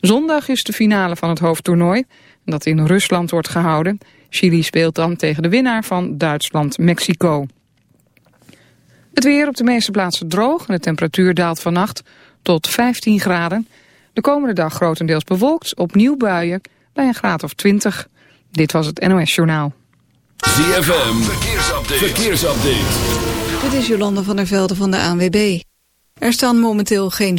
Zondag is de finale van het hoofdtoernooi, dat in Rusland wordt gehouden. Chili speelt dan tegen de winnaar van Duitsland-Mexico. Het weer op de meeste plaatsen droog en de temperatuur daalt vannacht tot 15 graden. De komende dag grotendeels bewolkt, opnieuw buien bij een graad of 20. Dit was het NOS Journaal. ZFM, verkeersupdate. verkeersupdate. Dit is Jolande van der Velde van de ANWB. Er staan momenteel geen...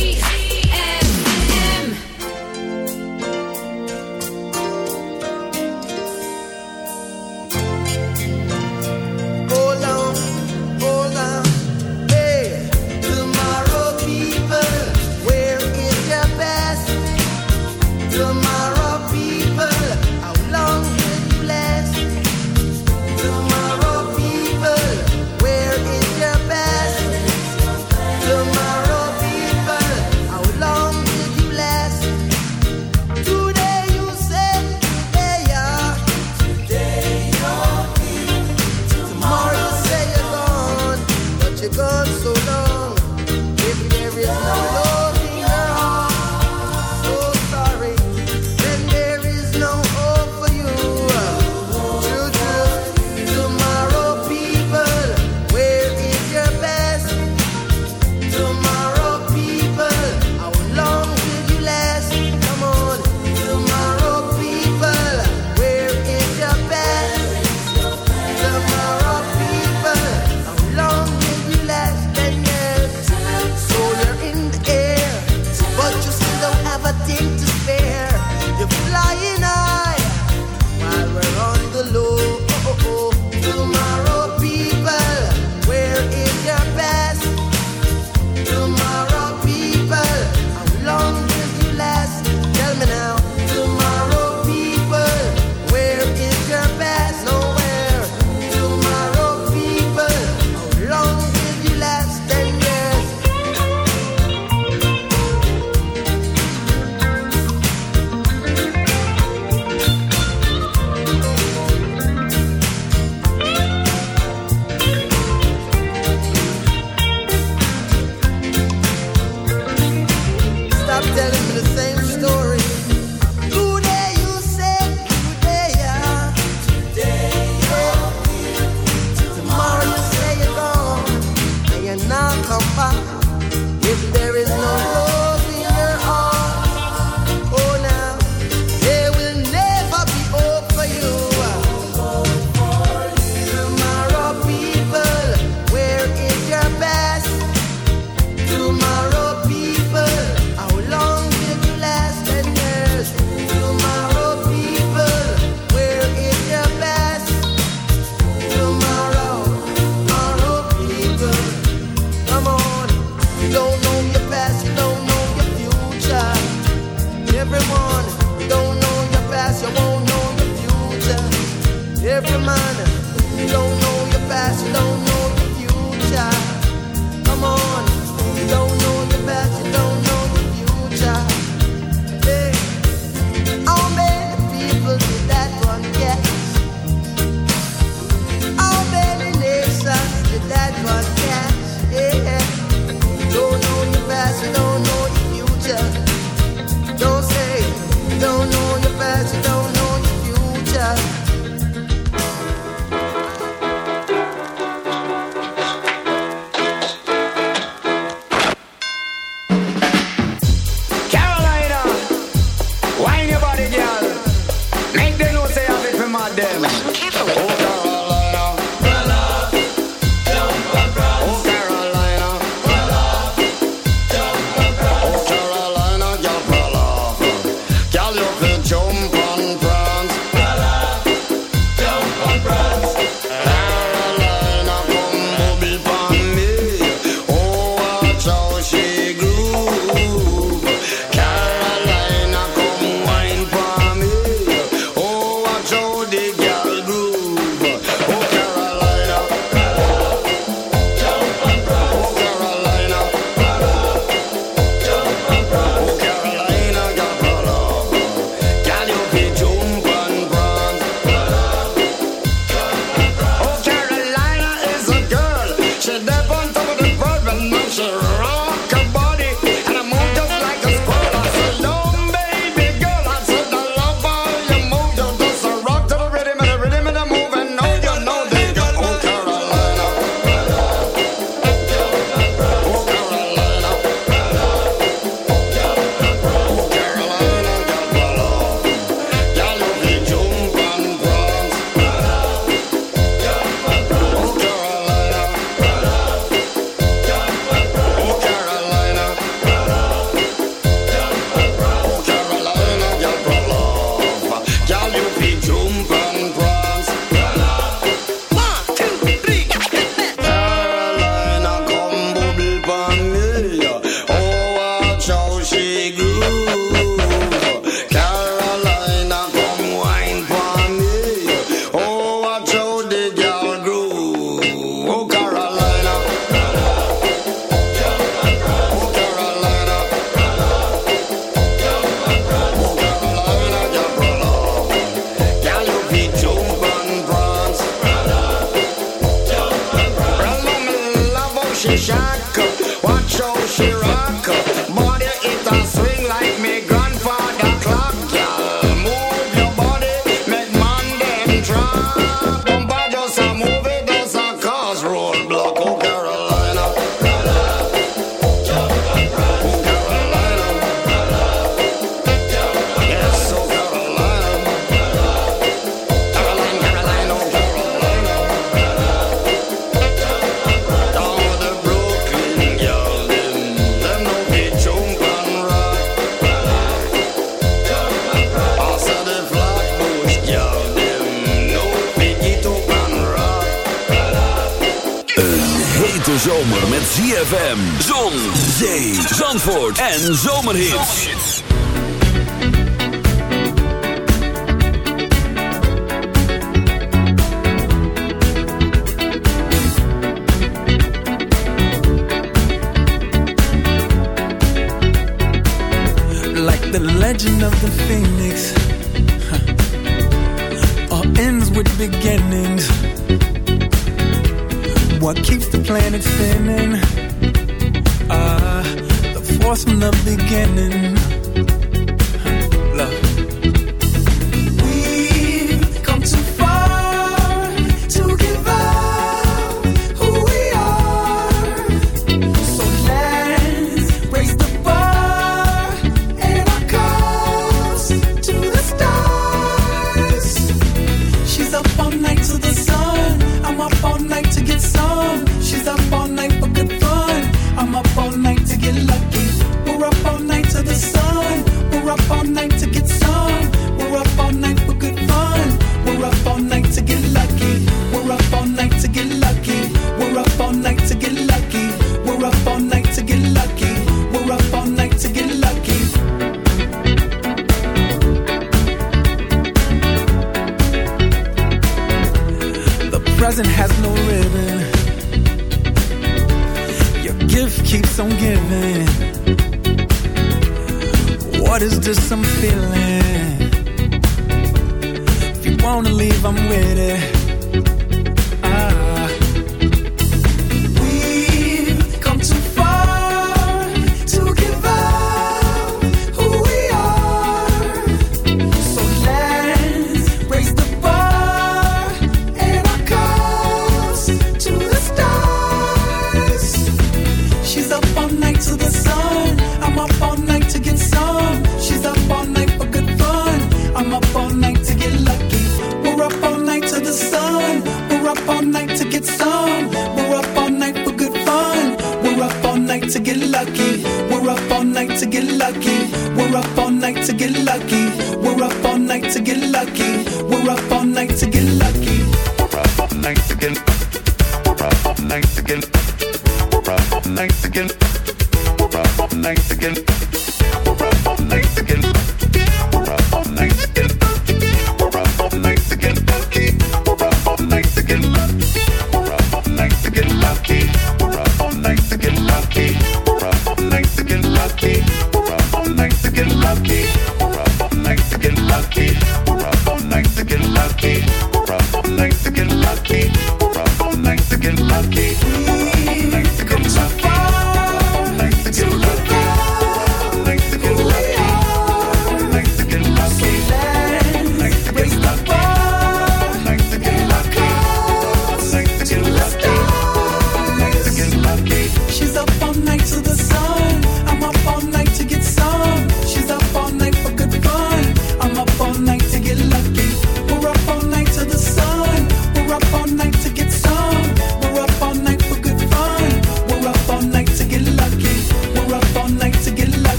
En zomerhits.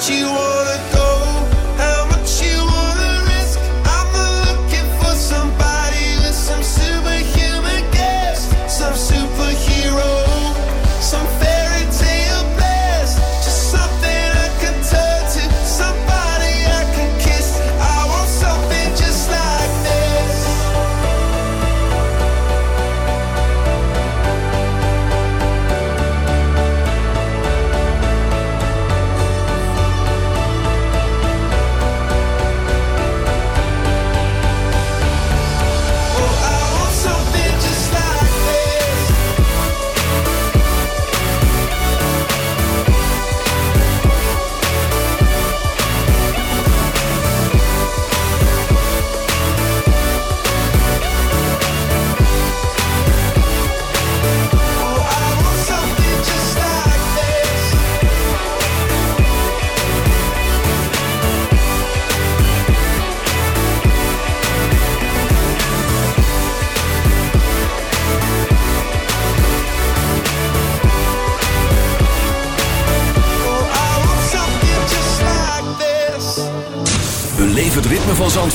what you want.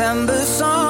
December song.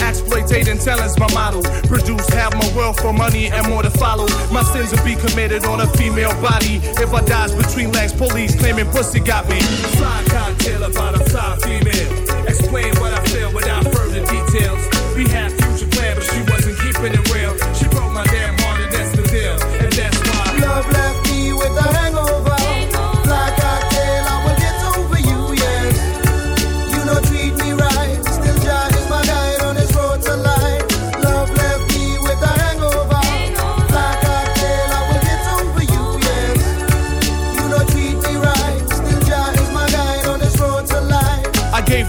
exploitating talent's my model. Produce half my wealth for money and more to follow. My sins will be committed on a female body. If I dies between legs, police claiming pussy got me. Fly cocktail about a fly female. Explain what I feel without further details. We had future plans, but she wasn't keeping it real. She broke my damn heart, and that's the deal. And that's why. Love left me with a hangover.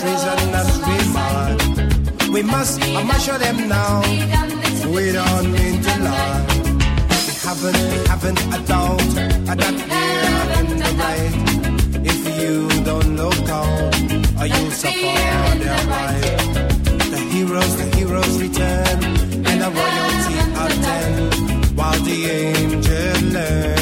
Us. We must, I must show them now. We don't mean to lie. We haven't, we haven't a doubt that we're in the right. If you don't look out, or you'll suffer their right. The heroes, the heroes return, and the royalty attend, while the angels learn.